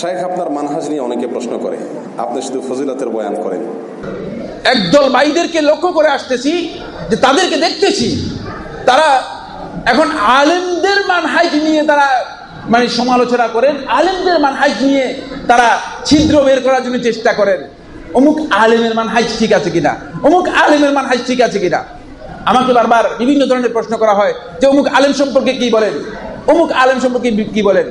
শাইখ আপনার মানহাজ নিয়ে অনেকে প্রশ্ন করে। আপনি শুধু ফজিলতের বয়ান করেন। একদল ভাইদেরকে লক্ষ্য করে আসতেছি, যে তাদেরকে দেখতেছি। তারা এখন আলেমদের মানহাজ নিয়ে তারা মানে সমালোচনা করেন, আলেমদের মানহাজ নিয়ে তারা ছিদ্র বের করার জন্য চেষ্টা করেন। অমুক আলেমের মানহাজ ঠিক আছে কিনা? অমুক আলেমের মানহাজ ঠিক আছে কিনা? আমাকে বারবার বিভিন্ন ধরনের প্রশ্ন করা হয়, যে অমুক আলেম সম্পর্কে কি বলেন? অমুক আলেম সম্পর্কে কি বলেন?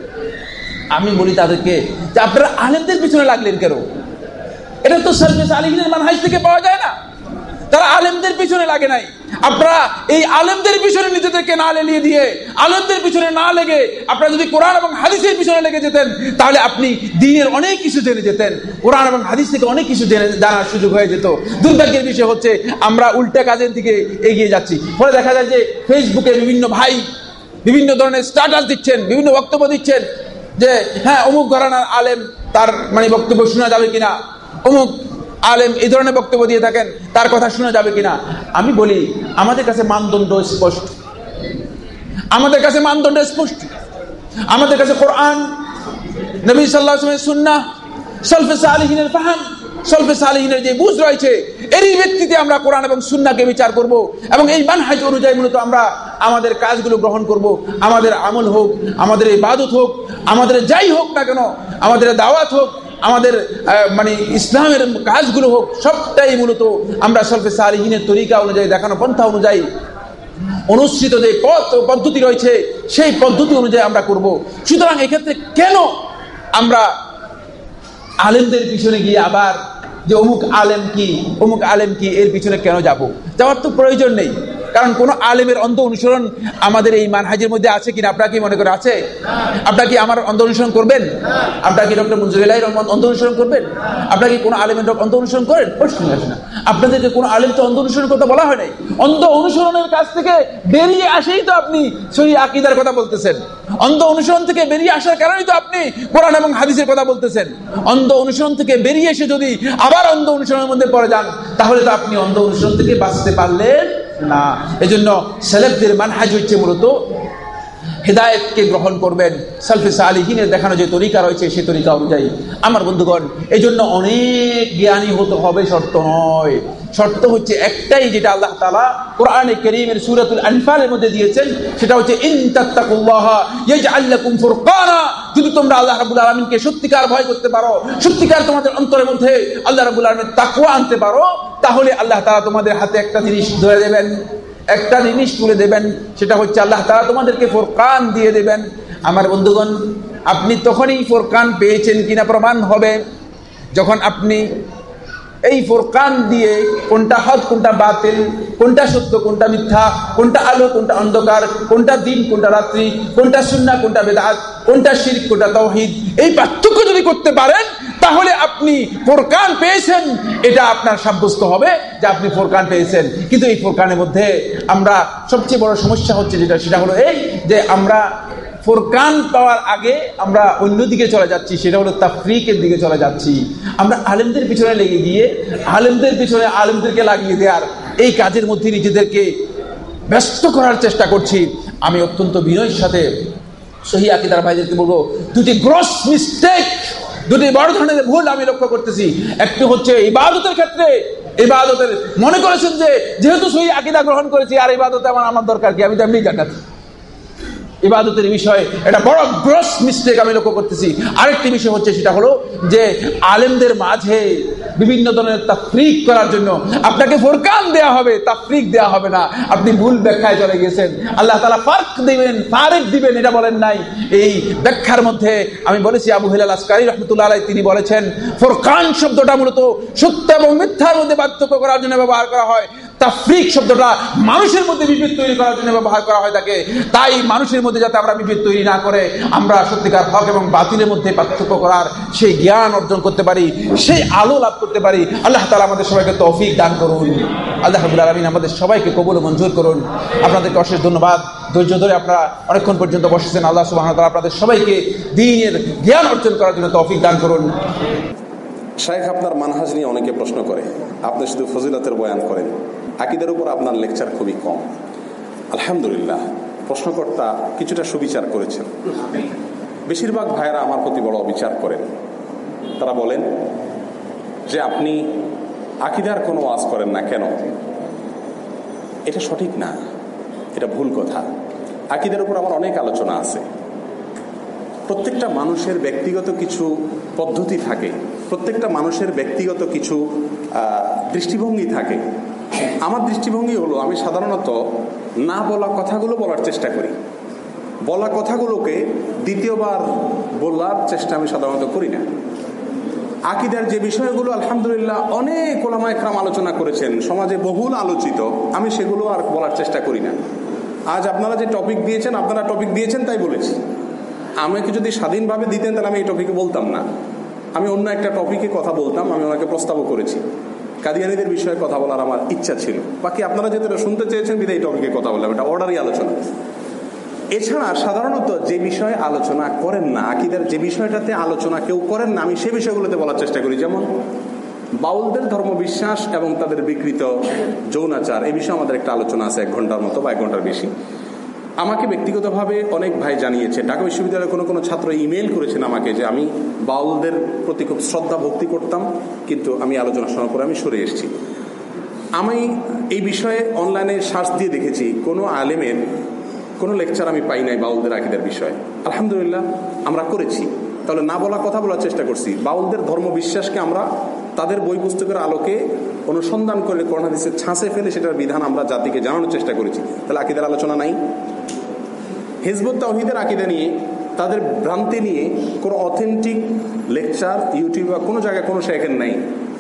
আমি বলি তাদেরকে, যে আপনারা আলেমদের পিছনে লাগলেন কেন? এটা তো সার্ভিস আলিমের মানহাজ থেকে পাওয়া যায় না। তারা আলেমদের পিছনে লাগে নাই। আপনারা এই আলেমদের পিছনে নিজেদেরকে না লেলিয়ে দিয়ে, আলেমদের পিছনে না লেগে আপনারা যদি কোরআন এবং হাদিসের পিছনে লেগে যেতেন, তাহলে আপনি দিনের অনেক কিছু জেনে যেতেন। কোরআন এবং হাদিস থেকে অনেক কিছু জেনে জানার সুযোগ হয়ে যেত। দুর্ভাগ্যের বিষয় হচ্ছে, আমরা উল্টা কাজের দিকে এগিয়ে যাচ্ছি। ফলে দেখা যায় যে ফেসবুকে বিভিন্ন ভাই বিভিন্ন ধরনের স্ট্যাটাস দিচ্ছেন, বিভিন্ন বক্তব্য দিচ্ছেন। যে হ্যাঁ অমুক ঘরানার আলেম তার মানে বক্তব্য শোনা যাবে কিনা? অমুক আলেম এই ধরনের বক্তব্য দিয়ে থাকেন, তার কথা শোনা যাবে কিনা? আমি বলি, আমাদের কাছে মানদণ্ড স্পষ্ট। আমাদের কাছে মানদণ্ড স্পষ্ট। আমাদের কাছে কোরআন, নবী সাল্লাহ সুন্না সলফে সালিহিনের ফাহাম সলফে সালিহিনের যে বুঝ রয়েছে, এরই ভিত্তিতে আমরা কোরআন এবং সুন্নাকে বিচার করব এবং এই মানহাজ অনুযায়ী মূলত আমরা আমাদের কাজগুলো গ্রহণ করব। আমাদের আমল হোক, আমাদের এই বাদত হোক, আমাদের যাই হোক না কেন, আমাদের দাওয়াত হোক, আমাদের মানে ইসলামের কাজগুলো হোক, সবটাই মূলত আমরা সলফে সালিহিনের তরিকা অনুযায়ী, দেখানো পন্থা অনুযায়ী অনুসৃত যে পথ পদ্ধতি রয়েছে, সেই পদ্ধতি অনুযায়ী আমরা করব। সুতরাং এক্ষেত্রে কেন আমরা আলেমদের পিছনে গিয়ে আবার যে অমুক আলেম কি, অমুক আলেম কি, এর পিছনে কেন যাব? যাওয়ার তো প্রয়োজন নেই। কারণ কোন আলেমের অন্ধ অনুসরণ আমাদের এই মানহাজের মধ্যে আছে কিনা? আপনার কি মনে করে আছে? আপনারা কি আমার অন্ধ অনুসরণ করবেন? আপনারা কি ডক্টর মঞ্জুরিল্লাহ অন্ধ অনুসরণ করবেন? আপনারা কি কোনো আলেমের অন্ধ অনুসরণ করেন? প্রশ্ন আসে না। আপনাদেরকে কোনো আলেম তো অন্ধ অনুসরণ করতে বলা হয় নাই। অন্ধ অনুসরণের কাছ থেকে বেরিয়ে আসেই তো আপনি সহি আকিদার কথা বলতেছেন। অন্ধ অনুসরণ থেকে বেরিয়ে আসার কারণেই তো আপনি কোরআন এবং হাদিসের কথা বলতেছেন। অন্ধ অনুসরণ থেকে বেরিয়ে এসে যদি আবার অন্ধ অনুসরণের মধ্যে পড়ে যান, তাহলে তো আপনি অন্ধ অনুসরণ থেকে বাঁচতে পারলেন না। এজন্য সেলেবদের মানহাজ হচ্ছে মূলত হেদায়তকে গ্রহণ করবেন। সালফে সালিহিনের দেখানো যে তরিকা রয়েছে সেই তরিকা অনুযায়ী। আমার বন্ধুগণ এই জন্য অনেক জ্ঞানী হতে হবে, শর্ত নয়। শর্ত হচ্ছে একটাই যেটা আল্লাহ তালা কোরআনে করিমের সুরাতুল আনফালের মধ্যে দিয়েছেন, সেটা হচ্ছে যদি তোমরা আল্লাহ রাবুল আলমিনকে সত্যিকার ভয় করতে পারো, সত্যিকার তোমাদের অন্তরের মধ্যে আল্লাহ রাবুল আলমের তাকুয়া আনতে পারো, তাহলে আল্লাহ তালা তোমাদের হাতে একটা জিনিস ধরে দেবেন। একটা জিনিস তুলে দেবেন, সেটা হচ্ছে আল্লাহ তারা তোমাদেরকে ফোরকান দিয়ে দেবেন। আমার বন্ধুগণ, আপনি তখনই ফোরকান পেয়েছেন কিনা প্রমাণ হবে। যখন আপনি এই ফোরকান দিয়ে কোনটা হদ কোনটা বাতিল, কোনটা সত্য, কোনটা মিথ্যা, কোনটা আলো, কোনটা অন্ধকার, কোনটা দিন, কোনটা রাত্রি, কোনটা শূন্য কোনটা বেদাত কোনটা শির কোনটা তৌহিদ এই পার্থক্য যদি করতে পারেন, তাহলে আপনি ফোরকান পেয়েছেন। এটা আপনার সাব্যস্ত হবে যে আপনি ফোরকান পেয়েছেন। কিন্তু এই ফোরকানের মধ্যে আমরা সবচেয়ে বড় সমস্যা হচ্ছে যেটা, সেটা হলো এই যে আমরা ফোরকান পাওয়ার আগে আমরা অন্যদিকে চলে যাচ্ছি, সেটা হলো তাফরিকের দিকে চলে যাচ্ছি। আমরা আলেমদের পিছনে লেগে গিয়ে, আলেমদের পিছনে আলেমদেরকে লাগিয়ে দেওয়ার এই কাজের মধ্যে নিজেদেরকে ব্যস্ত করার চেষ্টা করছি। আমি অত্যন্ত বিনয়ের সাথে সহি আকিদার ভাইদেরকে বলব, দুটি গ্রস মিস্টেক দুটি বড় ধরনের ভুল আমি লক্ষ্য করতেছি। একটি হচ্ছে ইবাদতের ক্ষেত্রে, ইবাদতের মনে করেছেন যে, যেহেতু সহি আকিদা গ্রহণ করেছি, আর ইবাদতে আমার আমার দরকার কি? আমি তো এমনি জানাচ্ছি ইবাদতের বিষয়ে, এটা বড় গ্রস মিস্টেক আমি লক্ষ্য করতেছি। আরেকটি বিষয় হচ্ছে, সেটা হলো যে আলেমদের মাঝে বিভিন্ন ধরনের তাফরিক করার জন্য আপনাকে ফোরকান দেয়া হবে, তাফরিক দেয়া হবে না। আপনি ভুল ব্যাখ্যায় চলে গেছেন। আল্লাহ তালা ফার্ক দিবেন, ফারেক দিবেন, এটা বলেন নাই। এই ব্যাখ্যার মধ্যে আমি বলেছি, আবু হিলাল আসকারি রহমতুল্লাহ আলাই তিনি বলেছেন, ফোরকান শব্দটা মূলত সত্য এবং মিথ্যার মধ্যে পার্থক্য করার জন্য ব্যবহার করা হয়। তাফরিক শব্দটা মানুষের মধ্যে বিভেদ তৈরি করার জন্য ব্যবহার করা হয় থাকে তাই মানুষের মধ্যে যাতে আমরা বিভেদ তৈরি না করে, আমরা সত্যিকার হক এবং বাতিলের মধ্যে পার্থক্য করার সেই জ্ঞান অর্জন করতে পারি, সেই আলো লাভ করতে পারি। আল্লাহ তালা আমাদের সবাইকে তৌফিক দান করুন। আল্লাহ হাবুল আলমিন আমাদের সবাইকে কবুল মঞ্জুর করুন। আপনাদেরকে অশেষ ধন্যবাদ। ধৈর্য ধরে আপনারা অনেকক্ষণ পর্যন্ত বসেছেন। আল্লাহ সুবাহ আপনাদের সবাইকে দিনের জ্ঞান অর্জন করার জন্য তৌফিক দান করুন। শাইখ আপনার মানহাজ নিয়ে অনেকে প্রশ্ন করে। আপনি শুধু ফজিলতের বয়ান করেন। আকিদের উপর আপনার লেকচার খুবই কম। আলহামদুলিল্লাহ, প্রশ্নকর্তা কিছুটা সুবিচার করেছেন। বেশিরভাগ ভাইয়েরা আমার প্রতি বড় অবিচার করেন। তারা বলেন যে আপনি আকিদার কোনো ওয়াজ করেন না কেন? এটা সঠিক না, এটা ভুল কথা। আকিদের উপর আমার অনেক আলোচনা আছে। প্রত্যেকটা মানুষের ব্যক্তিগত কিছু পদ্ধতি থাকে। প্রত্যেকটা মানুষের ব্যক্তিগত কিছু দৃষ্টিভঙ্গি থাকে। আমার দৃষ্টিভঙ্গি হলো, আমি সাধারণত না বলা কথাগুলো বলার চেষ্টা করি। বলা কথাগুলোকে দ্বিতীয়বার বলার চেষ্টা আমি সাধারণত করি না। আকিদার যে বিষয়গুলো, আলহামদুলিল্লাহ, অনেক ওলামায়করাম আলোচনা করেছেন, সমাজে বহুল আলোচিত, আমি সেগুলো আর বলার চেষ্টা করি না। আজ আপনারা যে টপিক দিয়েছেন, আপনারা টপিক দিয়েছেন তাই বলেছি। আমাকে যদি স্বাধীনভাবে দিতেন, তাহলে আমি এই টপিকে বলতাম না। আমি অন্য একটা টপিকে কথা বলতাম, আমি ওনাকে প্রস্তাবও করেছি। কাদিয়ানিদের বিষয়ে কথা বলার আমার ইচ্ছা ছিল। বাকি আপনারা যেহেতু শুনতে চেয়েছেন, বিদায় টপিকে কথা বললাম, এটা অর্ডারই আলোচনা। এছাড়া সাধারণত যে বিষয়ে আলোচনা করেন না, আকিদের যে বিষয়টাতে আলোচনা কেউ করেন না, আমি সে বিষয়গুলোতে বলার চেষ্টা করি। যেমন, বাউলদের ধর্মবিশ্বাস এবং তাদের বিকৃত যৌনাচার এই বিষয়ে আমাদের একটা আলোচনা আছে এক ঘণ্টার মতো বা এক ঘণ্টার বেশি। আমাকে ব্যক্তিগতভাবে অনেক ভাই জানিয়েছে, ঢাকা বিশ্ববিদ্যালয়ের কোনো কোনো ছাত্র ইমেল করেছেন আমাকে যে আমি বাউলদের প্রতি খুব শ্রদ্ধা ভক্তি করতাম, কিন্তু আমি আলোচনা শোনার পরে আমি সরে এসেছি। আমি এই বিষয়ে অনলাইনে সার্চ দিয়ে দেখেছি, কোনো আলেমের কোনো লেকচার আমি পাই নাই বাউলদের আকিদের বিষয়ে। আলহামদুলিল্লাহ, আমরা করেছি। তাহলে না বলা কথা বলার চেষ্টা করছি। বাউলদের ধর্ম বিশ্বাসকে আমরা তাদের বই পুস্তকের আলোকে অনুসন্ধান করে করোনা দিচ্ছে ছাঁচে ফেলে সেটার বিধান আমরা জাতিকে জানানোর চেষ্টা করেছি। তাহলে আকিদের আলোচনা নাই। হিজবুত তাহিদের আকিদা নিয়ে, তাদের ভ্রান্তি নিয়ে কোনো অথেন্টিক লেকচার ইউটিউব বা কোনো জায়গায় কোনো শেখেন নাই।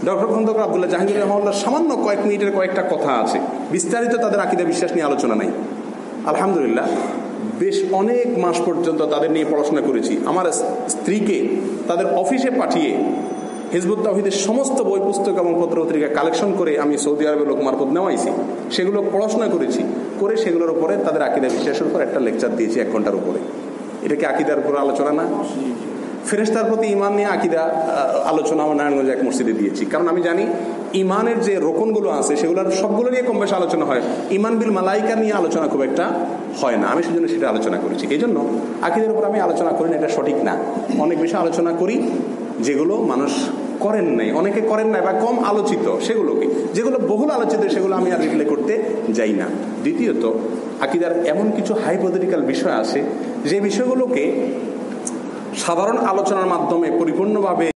ডক্টর খন্দকর আবদুল্লাহ জাহাঙ্গীর রহমাল্লাহ সামান্য কয়েক মিনিটের কয়েকটা কথা আছে। বিস্তারিত তাদের আকিদা বিশ্বাস নিয়ে আলোচনা নাই। আলহামদুলিল্লাহ, বেশ অনেক মাস পর্যন্ত তাদের নিয়ে পড়াশোনা করেছি। আমার স্ত্রীকে তাদের অফিসে পাঠিয়ে হিজবুত তাহিদের সমস্ত বই, পুস্তক এবং পত্র পত্রিকা কালেকশন করে আমি সৌদি আরবের লোক মারফত নেওয়াইছি। সেগুলো পড়াশোনা করেছি। করে সেগুলোর উপরে তাদের আকিদা বিশ্বাসের উপর একটা লেকচার দিয়েছি এক ঘণ্টার উপরে। এটা কি আকিদার উপর আলোচনা না? ফেরেস্তার প্রতি ইমান নিয়ে আকিদা আলোচনা আমার নারায়ণগঞ্জ এক মসজিদে দিয়েছি। কারণ আমি জানি ইমানের যে রোকনগুলো আছে, সেগুলোর সবগুলো নিয়ে কম বেশি আলোচনা হয়। ইমান বিল মালাইকা নিয়ে আলোচনা খুব একটা হয় না। আমি সেজন্য সেটা আলোচনা করেছি। এই জন্য আকিদের উপর আমি আলোচনা করি না, এটা সঠিক না। অনেক বেশি আলোচনা করি। যেগুলো মানুষ করেন নাই, অনেকে করেন নাই বা কম আলোচিত, সেগুলোকে। যেগুলো বহুল আলোচিত, সেগুলো আমি আর রিপ্লে করতে যাই না। দ্বিতীয়ত, আকিদার এমন কিছু হাইপোথেটিক্যাল বিষয় আছে, যে বিষয়গুলোকে সাধারণ আলোচনার মাধ্যমে পরিপূর্ণভাবে